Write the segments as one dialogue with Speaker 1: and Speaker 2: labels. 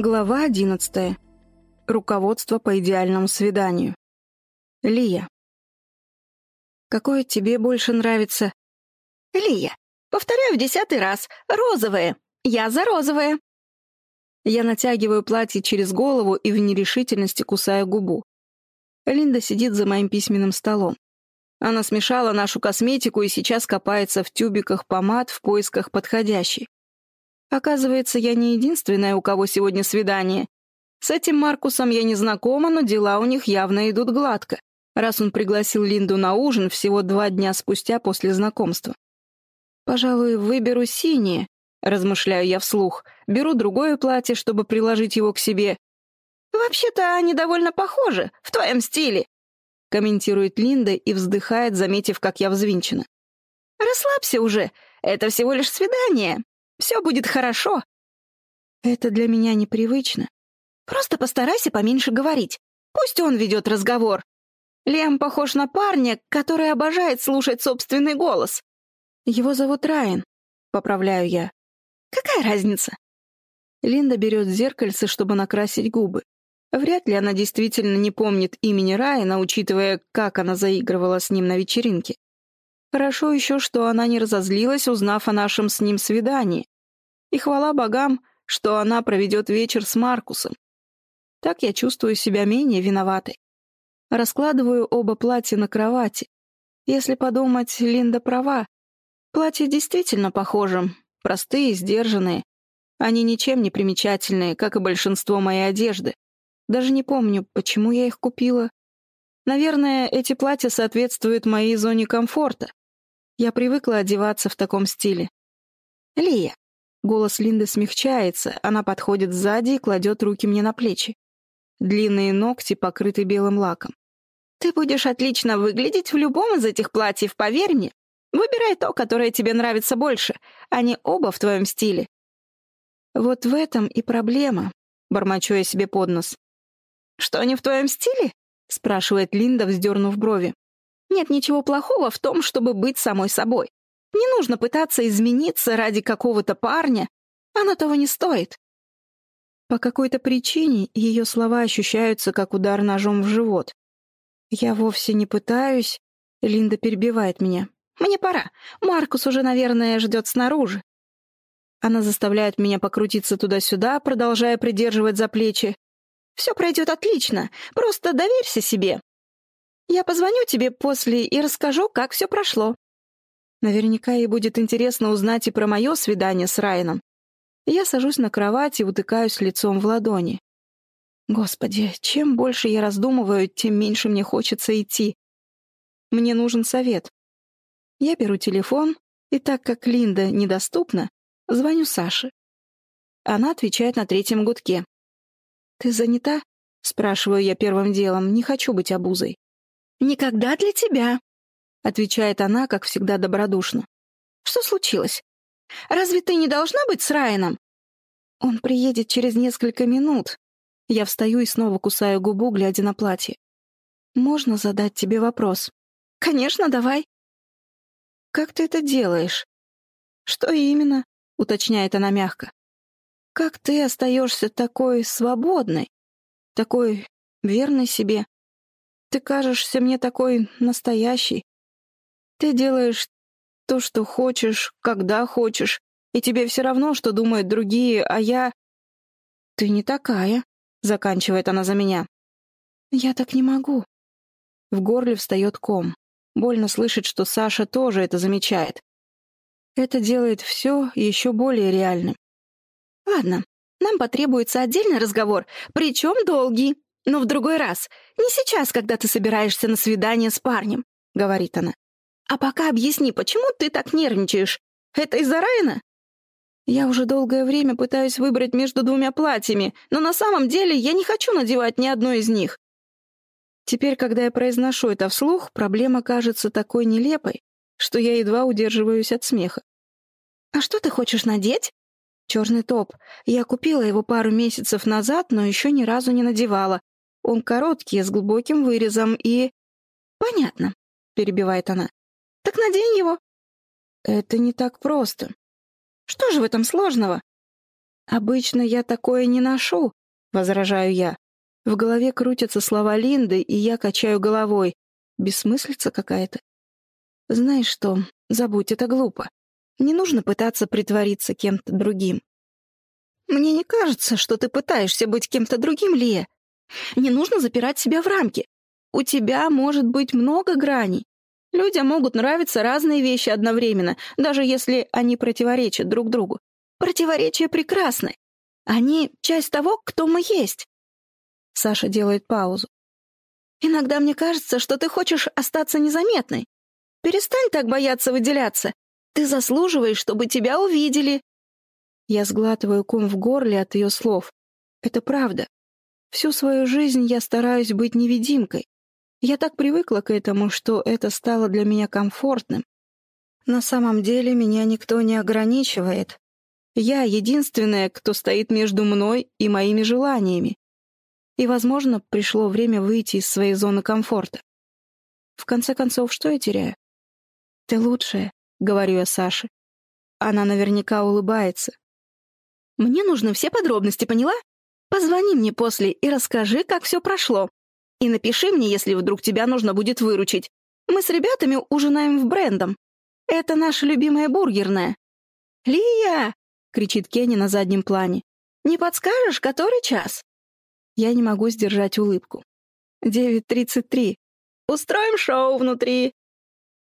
Speaker 1: Глава одиннадцатая. Руководство по идеальному свиданию. Лия. Какое тебе больше нравится?
Speaker 2: Лия, повторяю в десятый раз. Розовое. Я за розовое.
Speaker 1: Я натягиваю платье через голову и в нерешительности кусаю губу. Линда сидит за моим письменным столом. Она смешала нашу косметику и сейчас копается в тюбиках помад в поисках подходящей. Оказывается, я не единственная, у кого сегодня свидание. С этим Маркусом я не знакома, но дела у них явно идут гладко, раз он пригласил Линду на ужин всего два дня спустя после знакомства. «Пожалуй, выберу синее», — размышляю я вслух. Беру другое платье, чтобы приложить его к себе.
Speaker 2: «Вообще-то они довольно похожи, в твоем стиле», — комментирует Линда и вздыхает, заметив, как я взвинчена. «Расслабься уже, это всего лишь свидание. Все будет хорошо».
Speaker 1: Это для меня непривычно.
Speaker 2: Просто постарайся поменьше говорить. Пусть он ведет разговор. Лем похож на парня, который обожает слушать собственный голос.
Speaker 1: Его зовут Райан, поправляю я.
Speaker 2: Какая разница?
Speaker 1: Линда берет зеркальце, чтобы накрасить губы. Вряд ли она действительно не помнит имени Райана, учитывая, как она заигрывала с ним на вечеринке. Хорошо еще, что она не разозлилась, узнав о нашем с ним свидании. И хвала богам, что она проведет вечер с Маркусом. Так я чувствую себя менее виноватой. Раскладываю оба платья на кровати. Если подумать, Линда права. Платья действительно похожи. Простые, сдержанные. Они ничем не примечательные, как и большинство моей одежды. Даже не помню, почему я их купила. Наверное, эти платья соответствуют моей зоне комфорта. Я привыкла одеваться в таком стиле.
Speaker 2: «Лия».
Speaker 1: Голос Линды смягчается, она подходит сзади и кладет руки мне на плечи. Длинные ногти покрыты белым лаком.
Speaker 2: «Ты будешь отлично выглядеть в любом из этих платьев, поверь мне. Выбирай то, которое тебе нравится больше. Они оба в твоем стиле».
Speaker 1: «Вот в этом и проблема», — бормочу я себе под нос.
Speaker 2: «Что не в твоем стиле?» — спрашивает Линда, вздернув брови. Нет ничего плохого в том, чтобы быть самой собой. Не нужно пытаться измениться ради какого-то парня. Оно того не стоит.
Speaker 1: По какой-то причине ее слова ощущаются как удар ножом в живот. Я вовсе не пытаюсь. Линда перебивает меня.
Speaker 2: Мне пора. Маркус уже, наверное, ждет снаружи.
Speaker 1: Она заставляет меня покрутиться туда-сюда, продолжая придерживать за плечи.
Speaker 2: Все пройдет отлично. Просто доверься себе. Я позвоню тебе после и расскажу, как все прошло».
Speaker 1: Наверняка ей будет интересно узнать и про мое свидание с Райаном. Я сажусь на кровать и утыкаюсь лицом в ладони. Господи, чем больше я раздумываю, тем меньше мне хочется идти. Мне нужен совет. Я беру телефон, и так как Линда недоступна, звоню Саше. Она отвечает на третьем гудке. «Ты занята?» — спрашиваю я первым делом, не хочу быть обузой.
Speaker 2: «Никогда для тебя», — отвечает она, как всегда добродушно. «Что случилось? Разве ты не должна быть с Райаном?»
Speaker 1: «Он приедет через несколько минут». Я встаю и снова кусаю губу, глядя на платье. «Можно задать тебе вопрос?»
Speaker 2: «Конечно, давай».
Speaker 1: «Как ты это делаешь?»
Speaker 2: «Что именно?»
Speaker 1: — уточняет она мягко. «Как ты остаешься такой свободной, такой верной себе?» Ты кажешься мне такой настоящий. Ты делаешь то, что хочешь, когда хочешь, и тебе все равно, что думают другие, а я... Ты не такая, — заканчивает она за меня. Я так не могу. В горле встает ком. Больно слышать, что Саша тоже это замечает. Это делает все еще более реальным.
Speaker 2: Ладно, нам потребуется отдельный разговор, причем долгий. Но в другой раз. Не сейчас, когда ты собираешься на свидание с парнем», — говорит она. «А пока объясни, почему ты так нервничаешь? Это из-за Райана?»
Speaker 1: Я уже долгое время пытаюсь выбрать между двумя платьями, но на самом деле я не хочу надевать ни одно из них. Теперь, когда я произношу это вслух, проблема кажется такой нелепой, что я едва удерживаюсь от смеха.
Speaker 2: «А что ты хочешь надеть?»
Speaker 1: «Черный топ. Я купила его пару месяцев назад, но еще ни разу не надевала. Он короткий, с глубоким вырезом и...
Speaker 2: «Понятно», — перебивает она. «Так надень его».
Speaker 1: «Это не так просто».
Speaker 2: «Что же в этом сложного?»
Speaker 1: «Обычно я такое не ношу», — возражаю я. В голове крутятся слова Линды, и я качаю головой. Бессмыслица какая-то. Знаешь что, забудь, это глупо. Не нужно пытаться притвориться кем-то другим.
Speaker 2: Мне не кажется, что ты пытаешься быть кем-то другим, Лия. Не нужно запирать себя в рамки. У тебя может быть много граней. Людям могут нравиться разные вещи одновременно, даже если они противоречат друг другу. Противоречия прекрасны. Они — часть того, кто мы есть.
Speaker 1: Саша делает паузу.
Speaker 2: Иногда мне кажется, что ты хочешь остаться незаметной. Перестань так бояться выделяться. Ты заслуживаешь, чтобы тебя увидели.
Speaker 1: Я сглатываю ком в горле от ее слов. Это правда. Всю свою жизнь я стараюсь быть невидимкой. Я так привыкла к этому, что это стало для меня комфортным. На самом деле меня никто не ограничивает. Я единственная, кто стоит между мной и моими желаниями. И, возможно, пришло время выйти из своей зоны комфорта. В конце концов, что я теряю? «Ты лучшая», — говорю я Саше. Она наверняка улыбается.
Speaker 2: «Мне нужны все подробности, поняла? Позвони мне после и расскажи, как все прошло. И напиши мне, если вдруг тебя нужно будет выручить. Мы с ребятами ужинаем в брендом. Это наша любимая бургерная». «Лия!» — кричит Кенни на заднем плане. «Не подскажешь, который час?»
Speaker 1: Я не могу сдержать улыбку. «Девять тридцать три. Устроим шоу внутри!»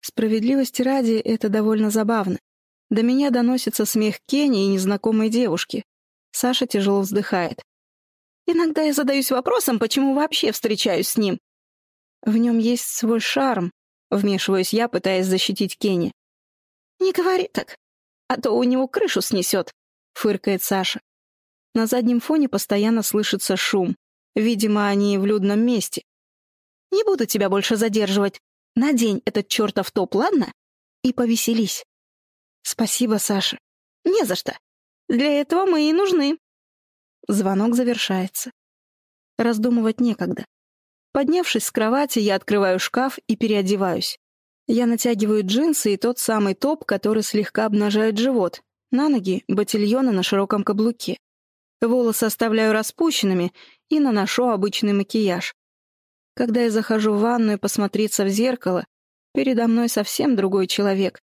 Speaker 1: Справедливости ради, это довольно забавно. До меня доносится смех Кенни и незнакомой девушки. Саша тяжело вздыхает.
Speaker 2: Иногда я задаюсь вопросом, почему вообще встречаюсь с ним.
Speaker 1: В нем есть свой шарм, вмешиваюсь я, пытаясь защитить Кенни.
Speaker 2: «Не говори так, а то у него крышу снесет», — фыркает Саша.
Speaker 1: На заднем фоне постоянно слышится шум. Видимо, они в людном месте.
Speaker 2: «Не буду тебя больше задерживать. Надень этот чертов топ, ладно? И повеселись».
Speaker 1: «Спасибо, Саша».
Speaker 2: «Не за что. Для этого мы и нужны».
Speaker 1: Звонок завершается. Раздумывать некогда. Поднявшись с кровати, я открываю шкаф и переодеваюсь. Я натягиваю джинсы и тот самый топ, который слегка обнажает живот. На ноги — ботильоны на широком каблуке. Волосы оставляю распущенными и наношу обычный макияж. Когда я захожу в ванную посмотреться в зеркало, передо мной совсем другой человек.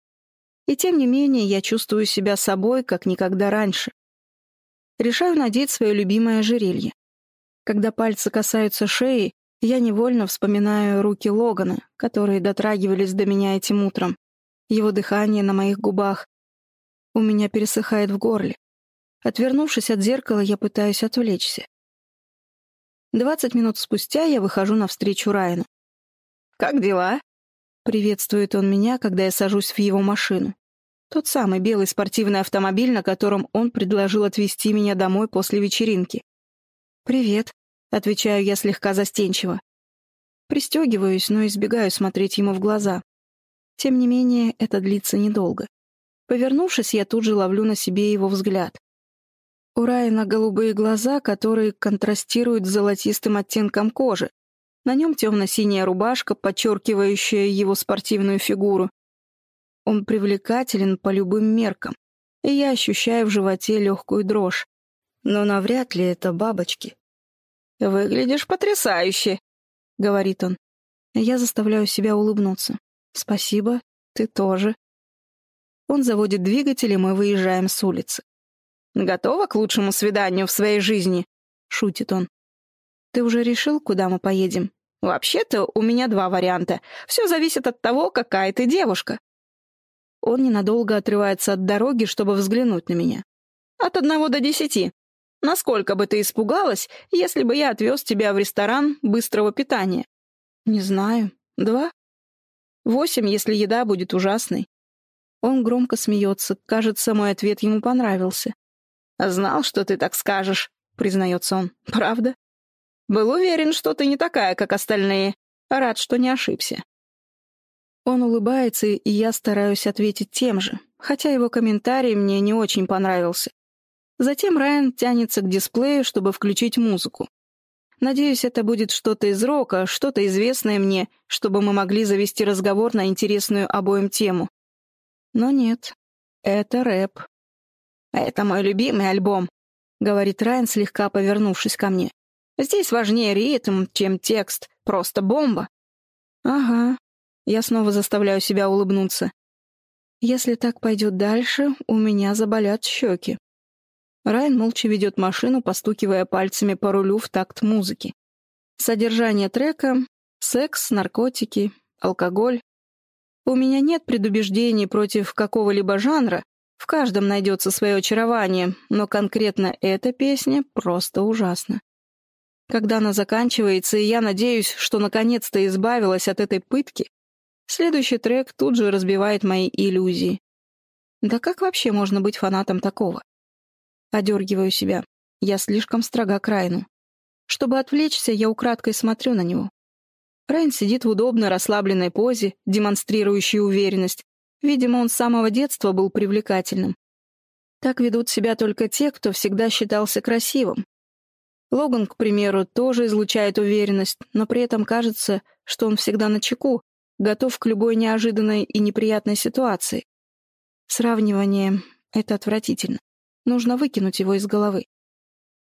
Speaker 1: И тем не менее я чувствую себя собой, как никогда раньше решаю надеть свое любимое ожерелье. Когда пальцы касаются шеи, я невольно вспоминаю руки Логана, которые дотрагивались до меня этим утром, его дыхание на моих губах. У меня пересыхает в горле. Отвернувшись от зеркала, я пытаюсь отвлечься. Двадцать минут спустя я выхожу навстречу Райану.
Speaker 2: «Как дела?»
Speaker 1: — приветствует он меня, когда я сажусь в его машину. Тот самый белый спортивный автомобиль, на котором он предложил отвезти меня домой после вечеринки. «Привет», — отвечаю я слегка застенчиво. Пристегиваюсь, но избегаю смотреть ему в глаза. Тем не менее, это длится недолго. Повернувшись, я тут же ловлю на себе его взгляд. У Райана голубые глаза, которые контрастируют с золотистым оттенком кожи. На нем темно-синяя рубашка, подчеркивающая его спортивную фигуру, он привлекателен по любым меркам, и я ощущаю в животе легкую дрожь. Но навряд ли это бабочки.
Speaker 2: «Выглядишь потрясающе», — говорит он.
Speaker 1: Я заставляю себя улыбнуться. «Спасибо, ты тоже». Он заводит двигатель, и мы выезжаем с улицы.
Speaker 2: «Готова к лучшему свиданию в своей жизни?» — шутит он.
Speaker 1: «Ты уже решил, куда мы поедем?»
Speaker 2: «Вообще-то у меня два варианта. Все зависит от того, какая ты девушка».
Speaker 1: Он ненадолго отрывается от дороги, чтобы взглянуть на меня.
Speaker 2: «От одного до десяти. Насколько бы ты испугалась, если бы я отвез тебя в ресторан быстрого питания?»
Speaker 1: «Не знаю. Два? Восемь, если еда будет ужасной». Он громко смеется. Кажется, мой ответ ему понравился.
Speaker 2: «Знал, что ты так скажешь», — признается он.
Speaker 1: «Правда?»
Speaker 2: «Был уверен, что ты не такая, как остальные. Рад, что не ошибся».
Speaker 1: Он улыбается, и я стараюсь ответить тем же, хотя его комментарий мне не очень понравился. Затем Райан тянется к дисплею, чтобы включить музыку. Надеюсь, это будет что-то из рока, что-то известное мне, чтобы мы могли завести разговор на интересную обоим тему. Но нет, это рэп.
Speaker 2: Это мой любимый альбом.
Speaker 1: — говорит Райан, слегка повернувшись ко мне. «Здесь важнее ритм, чем текст. Просто бомба». «Ага». Я снова заставляю себя улыбнуться. «Если так пойдет дальше, у меня заболят щеки». Райан молча ведет машину, постукивая пальцами по рулю в такт музыки. Содержание трека — секс, наркотики, алкоголь. У меня нет предубеждений против какого-либо жанра, в каждом найдется свое очарование, но конкретно эта песня просто ужасна. Когда она заканчивается, и я надеюсь, что наконец-то избавилась от этой пытки, следующий трек тут же разбивает мои иллюзии. Да как вообще можно быть фанатом такого? Одергиваю себя. Я слишком строга к Райну. Чтобы отвлечься, я украдкой смотрю на него. Райн сидит в удобной расслабленной позе, демонстрирующей уверенность. Видимо, он с самого детства был привлекательным. Так ведут себя только те, кто всегда считался красивым. Логан, к примеру, тоже излучает уверенность, но при этом кажется, что он всегда на чеку, готов к любой неожиданной и неприятной ситуации. Сравнивание — это отвратительно. Нужно выкинуть его из головы.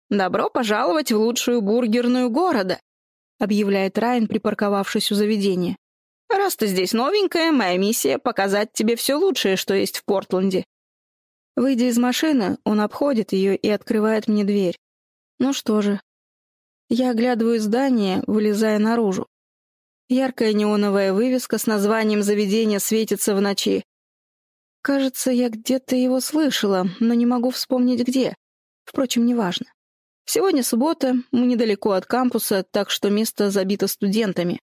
Speaker 1: «Добро пожаловать в лучшую бургерную города», — объявляет Райан, припарковавшись у заведения. «Раз ты здесь новенькая, моя миссия — показать тебе все лучшее, что есть в Портленде». Выйдя из машины, он обходит ее и открывает мне дверь. Ну что же. Я оглядываю здание, вылезая наружу. Яркая неоновая вывеска с названием заведения светится в ночи. Кажется, я где-то его слышала, но не могу вспомнить где. Впрочем, неважно. Сегодня суббота, мы недалеко от кампуса, так что место забито студентами.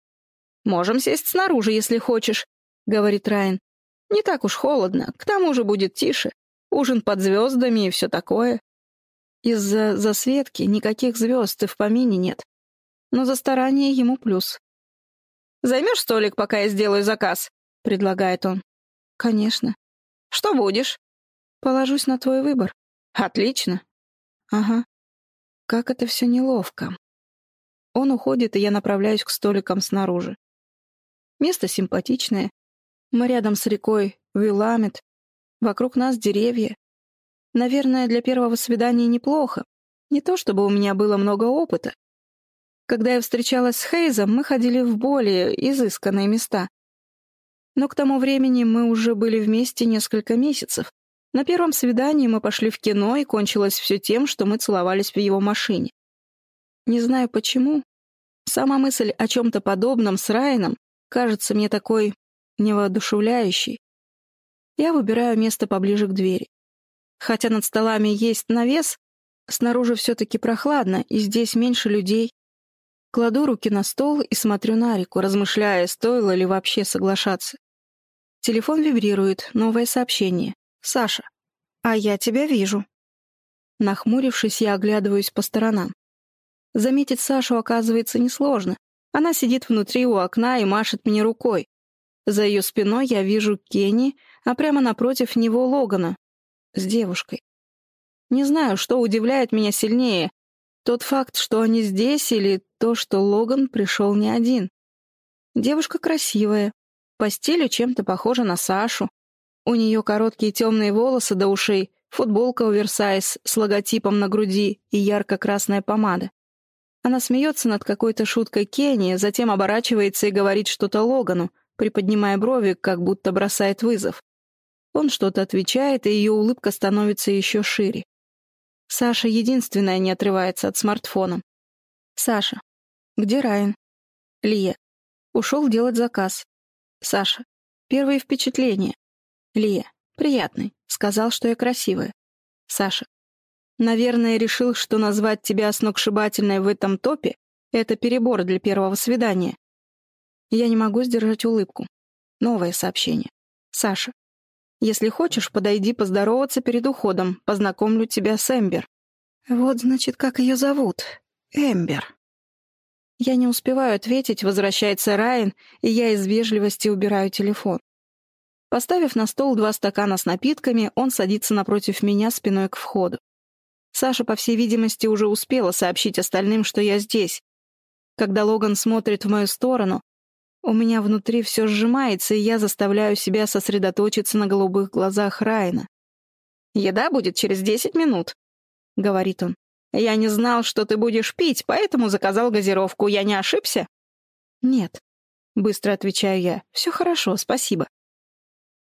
Speaker 1: «Можем сесть снаружи, если хочешь», — говорит Райан. «Не так уж холодно, к тому же будет тише. Ужин под звездами и все такое». Из-за засветки никаких звезд и в помине нет. Но за старание ему плюс. «Займешь столик, пока я сделаю заказ?» — предлагает он. «Конечно». «Что будешь?» «Положусь на твой выбор». «Отлично». «Ага». Как это все неловко. Он уходит, и я направляюсь к столикам снаружи. Место симпатичное. Мы рядом с рекой Виламет. Вокруг нас деревья. Наверное, для первого свидания неплохо. Не то чтобы у меня было много опыта. Когда я встречалась с Хейзом, мы ходили в более изысканные места. Но к тому времени мы уже были вместе несколько месяцев. На первом свидании мы пошли в кино, и кончилось все тем, что мы целовались в его машине. Не знаю почему. Сама мысль о чем-то подобном с Райаном кажется мне такой невоодушевляющей. Я выбираю место поближе к двери. Хотя над столами есть навес, снаружи все-таки прохладно, и здесь меньше людей. Кладу руки на стол и смотрю на реку, размышляя, стоило ли вообще соглашаться. Телефон вибрирует, новое сообщение. «Саша, а я тебя вижу». Нахмурившись, я оглядываюсь по сторонам. Заметить Сашу оказывается несложно. Она сидит внутри у окна и машет мне рукой. За ее спиной я вижу Кенни, а прямо напротив него Логана. С девушкой. Не знаю, что удивляет меня сильнее. Тот факт, что они здесь, или то, что Логан пришел не один. Девушка красивая, по стилю чем-то похожа на Сашу. У нее короткие темные волосы до ушей, футболка оверсайз с логотипом на груди и ярко-красная помада. Она смеется над какой-то шуткой Кенни, затем оборачивается и говорит что-то Логану, приподнимая брови, как будто бросает вызов. Он что-то отвечает, и ее улыбка становится еще шире. Саша единственная не отрывается от смартфона. «Саша, где Райан?» «Лия. Ушел делать заказ. Саша. Первые впечатления. Лия. Приятный. Сказал, что я красивая. Саша. Наверное, решил, что назвать тебя сногсшибательной в этом топе — это перебор для первого свидания. Я не могу сдержать улыбку. Новое сообщение. Саша. Если хочешь, подойди поздороваться перед уходом. Познакомлю тебя с Эмбер. Вот, значит, как ее зовут. Эмбер. Я не успеваю ответить, возвращается Райан, и я из вежливости убираю телефон. Поставив на стол два стакана с напитками, он садится напротив меня спиной к входу. Саша, по всей видимости, уже успела сообщить остальным, что я здесь. Когда Логан смотрит в мою сторону, у меня внутри все сжимается, и я заставляю себя сосредоточиться на голубых глазах Райана. «Еда будет через десять минут», — говорит он. «Я не знал, что ты будешь пить, поэтому заказал газировку. Я не ошибся?» «Нет», — быстро отвечаю я. «Все хорошо, спасибо».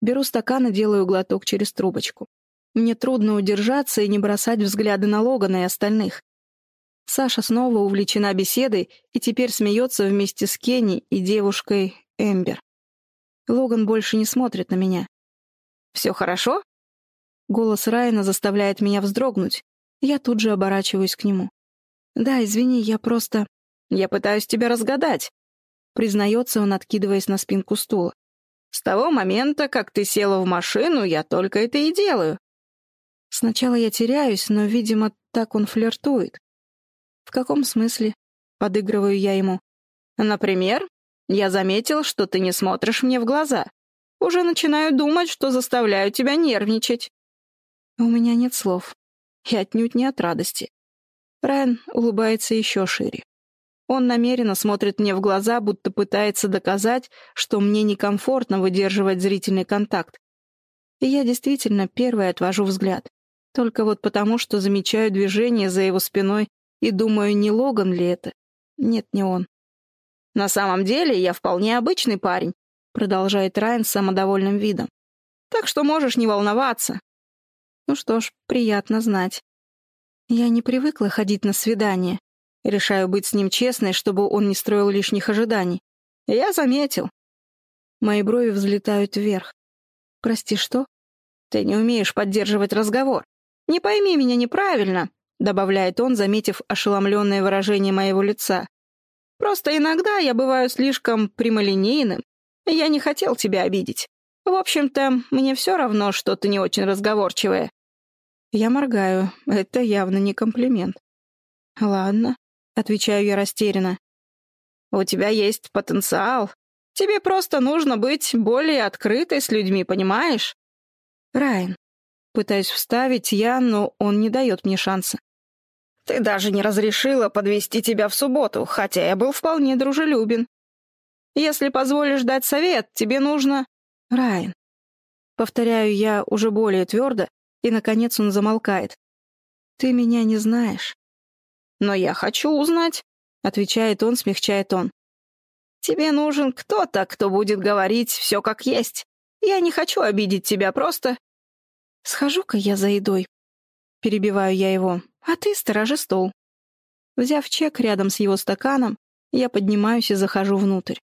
Speaker 1: Беру стакан и делаю глоток через трубочку. Мне трудно удержаться и не бросать взгляды на Логана и остальных. Саша снова увлечена беседой и теперь смеется вместе с Кенни и девушкой Эмбер. Логан больше не смотрит на меня. «Все хорошо?» Голос Райана заставляет меня вздрогнуть. Я тут же оборачиваюсь к нему. «Да, извини, я просто...» «Я пытаюсь тебя разгадать», — признается он, откидываясь на спинку стула. «С того момента, как ты села в машину, я только это и делаю». Сначала я теряюсь, но, видимо, так он флиртует. «В каком смысле?» — подыгрываю я ему. «Например, я заметил, что ты не смотришь мне в глаза. Уже начинаю думать, что заставляю тебя нервничать». У меня нет слов. И отнюдь не от радости. Райан улыбается еще шире. Он намеренно смотрит мне в глаза, будто пытается доказать, что мне некомфортно выдерживать зрительный контакт. И я действительно первой отвожу взгляд. Только вот потому, что замечаю движение за его спиной и думаю, не Логан ли это? Нет, не он. «На самом деле я вполне обычный парень», продолжает Райан с самодовольным видом. «Так что можешь не волноваться». Ну что ж, приятно знать. Я не привыкла ходить на свидания. Решаю быть с ним честной, чтобы он не строил лишних ожиданий. Я заметил. Мои брови взлетают вверх. Прости, что? Ты не умеешь поддерживать разговор. Не пойми меня неправильно, добавляет он, заметив ошеломленное выражение моего лица. Просто иногда я бываю слишком прямолинейным, я не хотел тебя обидеть. В общем-то, мне все равно, что ты не очень разговорчивая. Я моргаю. Это явно не комплимент. Ладно, отвечаю я растерянно. У тебя есть потенциал. Тебе просто нужно быть более открытой с людьми, понимаешь? Райан. Пытаюсь вставить я, но он не дает мне шанса. Ты даже не разрешила подвести тебя в субботу, хотя я был вполне дружелюбен. Если позволишь дать совет, тебе нужно... Райан. Повторяю я уже более твердо, и, наконец, он замолкает. Ты меня не знаешь. Но я хочу узнать, отвечает он, смягчает он. Тебе нужен кто-то, кто будет говорить все как есть. Я не хочу обидеть тебя, просто... Схожу-ка я за едой. Перебиваю я его а ты сторожи стол». Взяв чек рядом с его стаканом, я поднимаюсь и захожу внутрь.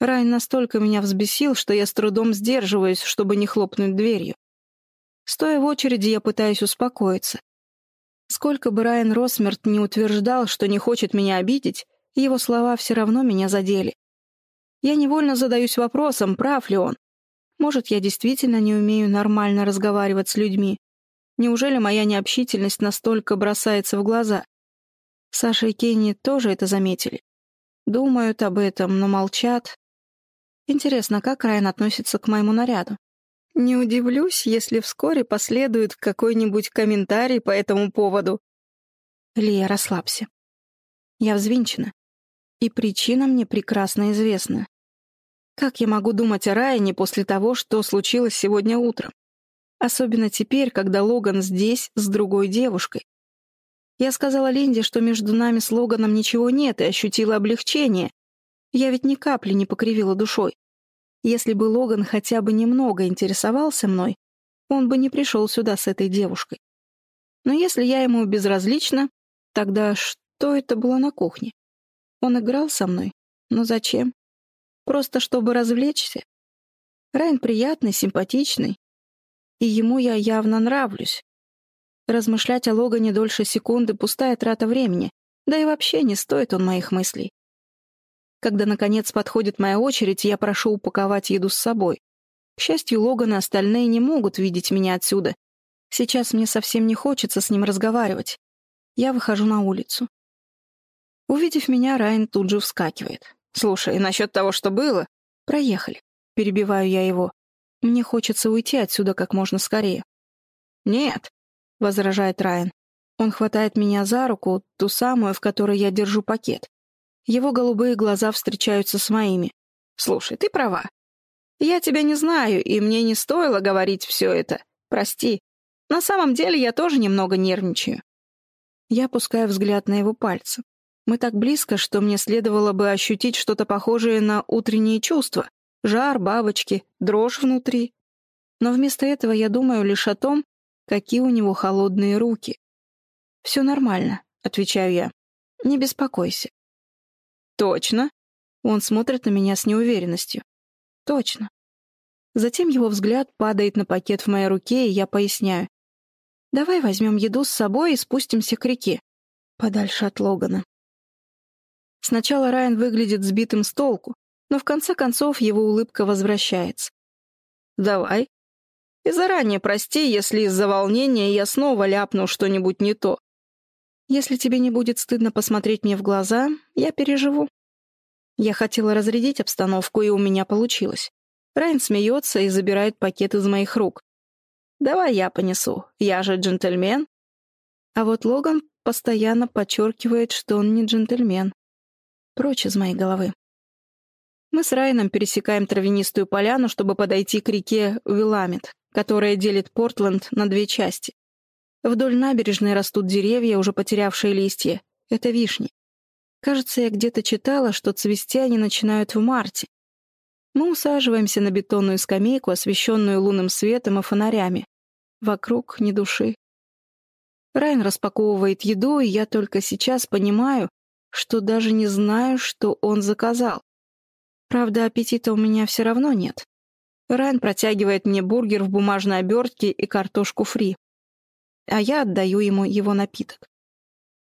Speaker 1: Райан настолько меня взбесил, что я с трудом сдерживаюсь, чтобы не хлопнуть дверью. Стоя в очереди, я пытаюсь успокоиться. Сколько бы Райан Росмерт не утверждал, что не хочет меня обидеть, его слова все равно меня задели. Я невольно задаюсь вопросом, прав ли он. Может, я действительно не умею нормально разговаривать с людьми. Неужели моя необщительность настолько бросается в глаза? Саша и Кенни тоже это заметили. Думают об этом, но молчат. Интересно, как Райан относится к моему наряду? Не удивлюсь, если вскоре последует какой-нибудь комментарий по этому поводу. Лия, расслабься. Я взвинчена. И причина мне прекрасно известна. Как я могу думать о Райане после того, что случилось сегодня утром? Особенно теперь, когда Логан здесь с другой девушкой. Я сказала Линде, что между нами с Логаном ничего нет, и ощутила облегчение. Я ведь ни капли не покривила душой. Если бы Логан хотя бы немного интересовался мной, он бы не пришел сюда с этой девушкой. Но если я ему безразлична, тогда что это было на кухне? Он играл со мной? Но зачем? Просто чтобы развлечься? Райан приятный, симпатичный, и ему я явно нравлюсь. Размышлять о Логане дольше секунды — пустая трата времени, да и вообще не стоит он моих мыслей. Когда, наконец, подходит моя очередь, я прошу упаковать еду с собой. К счастью, Логан и остальные не могут видеть меня отсюда. Сейчас мне совсем не хочется с ним разговаривать. Я выхожу на улицу. Увидев меня, Райан тут же вскакивает. «Слушай, насчет того, что было...» «Проехали». Перебиваю я его. Мне хочется уйти отсюда как можно скорее. «Нет», — возражает Райан. Он хватает меня за руку, ту самую, в которой я держу пакет. Его голубые глаза встречаются с моими. «Слушай, ты права. Я тебя не знаю, и мне не стоило говорить все это. Прости. На самом деле я тоже немного нервничаю. Я опускаю взгляд на его пальцы. Мы так близко, что мне следовало бы ощутить что-то похожее на утренние чувства. Жар, бабочки, дрожь внутри. Но вместо этого я думаю лишь о том, какие у него холодные руки. «Все нормально», — отвечаю я. «Не беспокойся». «Точно?» Он смотрит на меня с неуверенностью. «Точно». Затем его взгляд падает на пакет в моей руке, и я поясняю. «Давай возьмем еду с собой и спустимся к реке, подальше от Логана». Сначала Райан выглядит сбитым с толку, но в конце концов его улыбка возвращается. «Давай. И заранее прости, если из-за волнения я снова ляпну что-нибудь не то. Если тебе не будет стыдно посмотреть мне в глаза, я переживу». Я хотела разрядить обстановку, и у меня получилось. Райан смеется и забирает пакет из моих рук. «Давай я понесу, я же джентльмен». А вот Логан постоянно подчеркивает, что он не джентльмен. Прочь из моей головы. Мы с Райаном пересекаем травянистую поляну, чтобы подойти к реке Виламет, которая делит Портленд на две части. Вдоль набережной растут деревья, уже потерявшие листья. Это вишни. Кажется, я где-то читала, что цвести они начинают в марте. Мы усаживаемся на бетонную скамейку, освещенную лунным светом и фонарями. Вокруг ни души. Райан распаковывает еду, и я только сейчас понимаю, что даже не знаю, что он заказал. Правда, аппетита у меня все равно нет. Райан протягивает мне бургер в бумажной обертке и картошку фри. А я отдаю ему его напиток.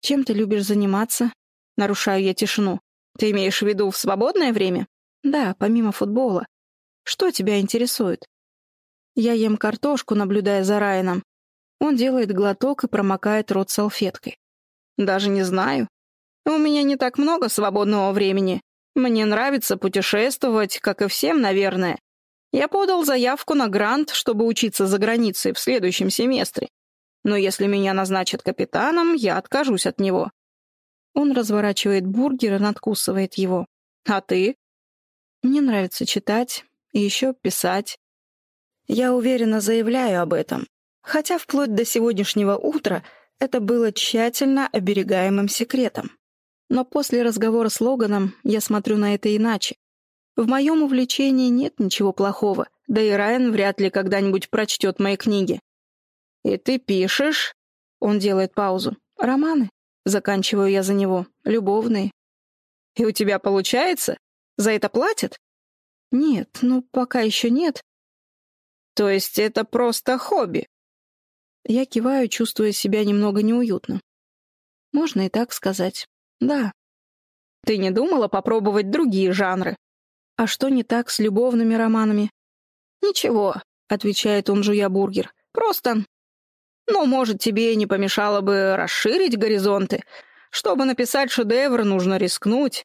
Speaker 1: «Чем ты любишь заниматься?» Нарушаю я тишину. «Ты имеешь в виду в свободное время?» «Да, помимо футбола. Что тебя интересует?» Я ем картошку, наблюдая за Райаном. Он делает глоток и промокает рот салфеткой. «Даже не знаю. У меня не так много свободного времени. Мне нравится путешествовать, как и всем, наверное. Я подал заявку на грант, чтобы учиться за границей в следующем семестре. Но если меня назначат капитаном, я откажусь от него. Он разворачивает бургер и надкусывает его. А ты? Мне нравится читать и еще писать. Я уверенно заявляю об этом. Хотя вплоть до сегодняшнего утра это было тщательно оберегаемым секретом. Но после разговора с Логаном я смотрю на это иначе. В моем увлечении нет ничего плохого, да и Райан вряд ли когда-нибудь прочтет мои книги. «И ты пишешь?» Он делает паузу. «Романы?» Заканчиваю я за него. «Любовные». «И у тебя получается? За это платят?» «Нет, ну пока еще нет». «То есть это просто хобби?» Я киваю, чувствуя себя немного неуютно. Можно и так сказать. Да. Ты не думала попробовать другие жанры? А что не так с любовными романами? Ничего, отвечает он, жуя бургер. Просто... Ну, может, тебе не помешало бы расширить горизонты. Чтобы написать шедевр, нужно рискнуть.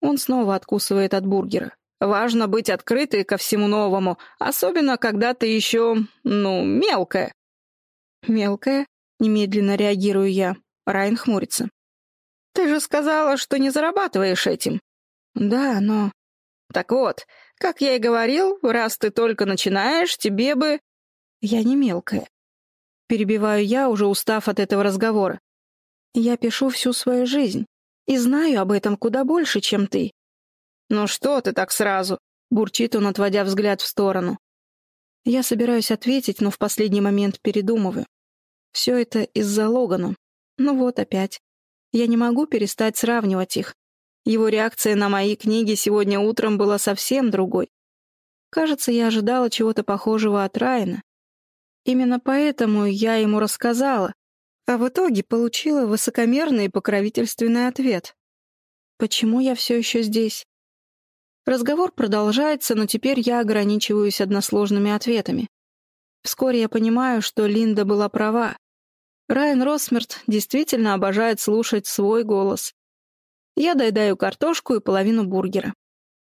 Speaker 1: Он снова откусывает от бургера. Важно быть открытой ко всему новому, особенно когда ты еще, ну, мелкая. Мелкая? Немедленно реагирую я. Райан хмурится. Ты же сказала, что не зарабатываешь этим. Да, но... Так вот, как я и говорил, раз ты только начинаешь, тебе бы... Я не мелкая. Перебиваю я, уже устав от этого разговора. Я пишу всю свою жизнь и знаю об этом куда больше, чем ты. «Ну что ты так сразу?» — бурчит он, отводя взгляд в сторону. Я собираюсь ответить, но в последний момент передумываю. Все это из-за Логана. Ну вот опять. Я не могу перестать сравнивать их. Его реакция на мои книги сегодня утром была совсем другой. Кажется, я ожидала чего-то похожего от Райана. Именно поэтому я ему рассказала, а в итоге получила высокомерный и покровительственный ответ. Почему я все еще здесь? Разговор продолжается, но теперь я ограничиваюсь односложными ответами. Вскоре я понимаю, что Линда была права. Райан Росмерт действительно обожает слушать свой голос. Я доедаю картошку и половину бургера.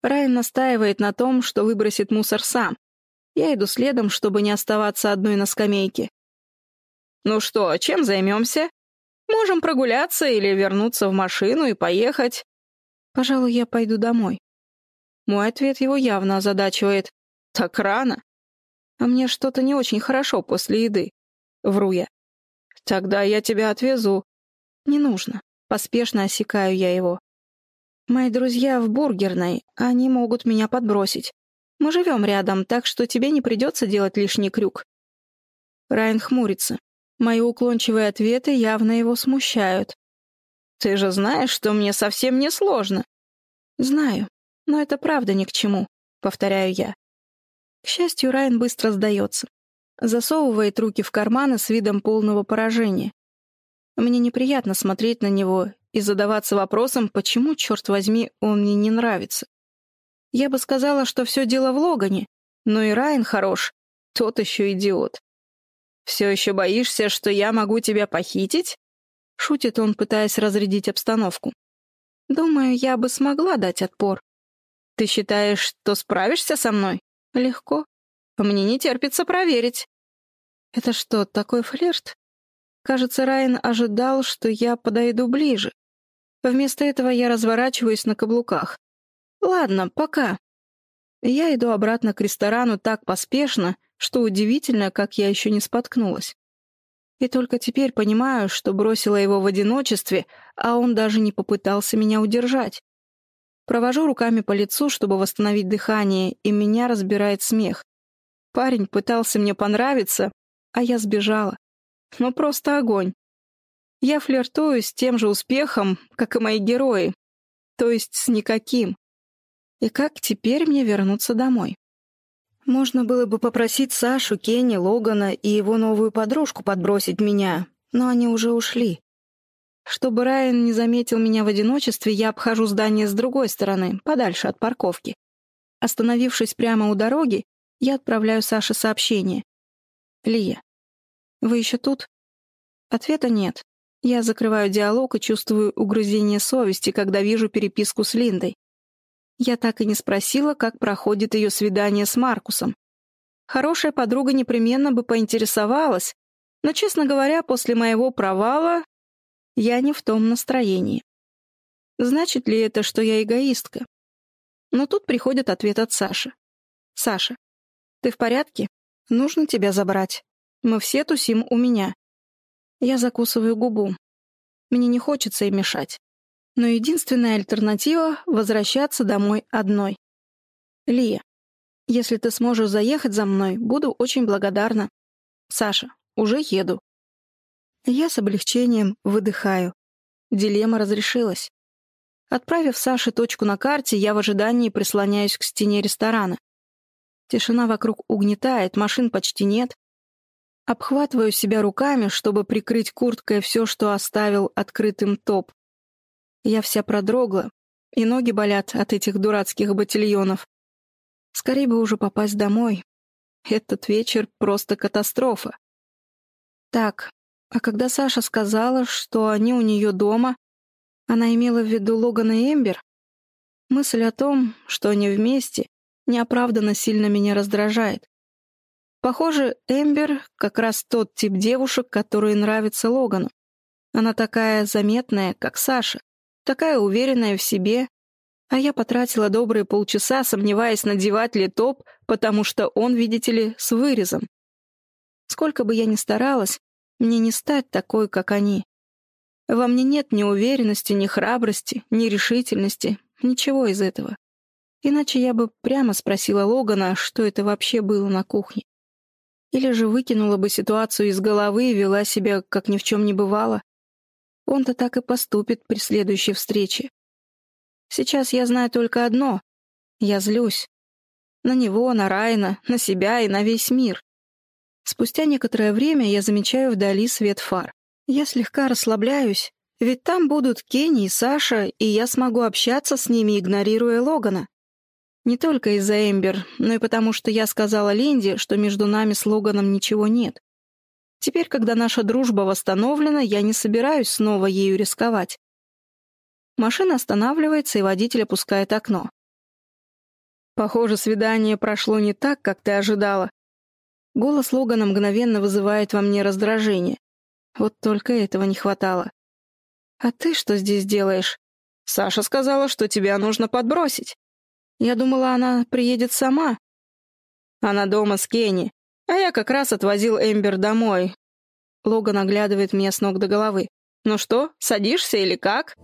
Speaker 1: Райан настаивает на том, что выбросит мусор сам. Я иду следом, чтобы не оставаться одной на скамейке. «Ну что, чем займемся? Можем прогуляться или вернуться в машину и поехать?» «Пожалуй, я пойду домой». Мой ответ его явно озадачивает. «Так рано?» «А мне что-то не очень хорошо после еды». Вру я. «Тогда я тебя отвезу». Не нужно. Поспешно осекаю я его. Мои друзья в бургерной, они могут меня подбросить. Мы живем рядом, так что тебе не придется делать лишний крюк. Райан хмурится. Мои уклончивые ответы явно его смущают. Ты же знаешь, что мне совсем не сложно. Знаю, но это правда ни к чему, повторяю я. К счастью, Райан быстро сдается. Засовывает руки в карманы с видом полного поражения. Мне неприятно смотреть на него и задаваться вопросом, почему, черт возьми, он мне не нравится. Я бы сказала, что все дело в Логане, но и Райан хорош, тот еще идиот. «Все еще боишься, что я могу тебя похитить?» Шутит он, пытаясь разрядить обстановку. «Думаю, я бы смогла дать отпор. Ты считаешь, что справишься со мной? Легко. Мне не терпится проверить». «Это что, такой флирт?» Кажется, Райан ожидал, что я подойду ближе. Вместо этого я разворачиваюсь на каблуках. Ладно, пока. Я иду обратно к ресторану так поспешно, что удивительно, как я еще не споткнулась. И только теперь понимаю, что бросила его в одиночестве, а он даже не попытался меня удержать. Провожу руками по лицу, чтобы восстановить дыхание, и меня разбирает смех. Парень пытался мне понравиться, а я сбежала. Ну, просто огонь. Я флиртую с тем же успехом, как и мои герои, то есть с никаким. И как теперь мне вернуться домой? Можно было бы попросить Сашу, Кенни, Логана и его новую подружку подбросить меня, но они уже ушли. Чтобы Райан не заметил меня в одиночестве, я обхожу здание с другой стороны, подальше от парковки. Остановившись прямо у дороги, я отправляю Саше сообщение. «Лия, вы еще тут?» Ответа нет. Я закрываю диалог и чувствую угрызение совести, когда вижу переписку с Линдой. Я так и не спросила, как проходит ее свидание с Маркусом. Хорошая подруга непременно бы поинтересовалась, но, честно говоря, после моего провала я не в том настроении. Значит ли это, что я эгоистка? Но тут приходит ответ от Саши. «Саша, ты в порядке? Нужно тебя забрать. Мы все тусим у меня. Я закусываю губу. Мне не хочется им мешать. Но единственная альтернатива — возвращаться домой одной. Лия, если ты сможешь заехать за мной, буду очень благодарна. Саша, уже еду. Я с облегчением выдыхаю. Дилемма разрешилась. Отправив Саше точку на карте, я в ожидании прислоняюсь к стене ресторана. Тишина вокруг угнетает, машин почти нет. Обхватываю себя руками, чтобы прикрыть курткой все, что оставил открытым топ. Я вся продрогла, и ноги болят от этих дурацких ботильонов. Скорее бы уже попасть домой. Этот вечер просто катастрофа. Так, а когда Саша сказала, что они у нее дома, она имела в виду Логана и Эмбер? Мысль о том, что они вместе, неоправданно сильно меня раздражает. Похоже, Эмбер как раз тот тип девушек, которые нравятся Логану. Она такая заметная, как Саша, такая уверенная в себе, а я потратила добрые полчаса, сомневаясь, надевать ли топ, потому что он, видите ли, с вырезом. Сколько бы я ни старалась, мне не стать такой, как они. Во мне нет ни уверенности, ни храбрости, ни решительности, ничего из этого. Иначе я бы прямо спросила Логана, что это вообще было на кухне. Или же выкинула бы ситуацию из головы и вела себя, как ни в чем не бывало. Он-то так и поступит при следующей встрече. Сейчас я знаю только одно. Я злюсь. На него, на Райна, на себя и на весь мир. Спустя некоторое время я замечаю вдали свет фар. Я слегка расслабляюсь, ведь там будут Кенни и Саша, и я смогу общаться с ними, игнорируя Логана. Не только из-за Эмбер, но и потому, что я сказала Линде, что между нами с Логаном ничего нет. Теперь, когда наша дружба восстановлена, я не собираюсь снова ею рисковать. Машина останавливается, и водитель опускает окно. «Похоже, свидание прошло не так, как ты ожидала». Голос Логана мгновенно вызывает во мне раздражение. Вот только этого не хватало. «А ты что здесь делаешь?» «Саша сказала, что тебя нужно подбросить». Я думала, она приедет сама. Она дома с Кенни, а я как раз отвозил Эмбер домой. Логан оглядывает меня с ног до головы. «Ну что, садишься или как?»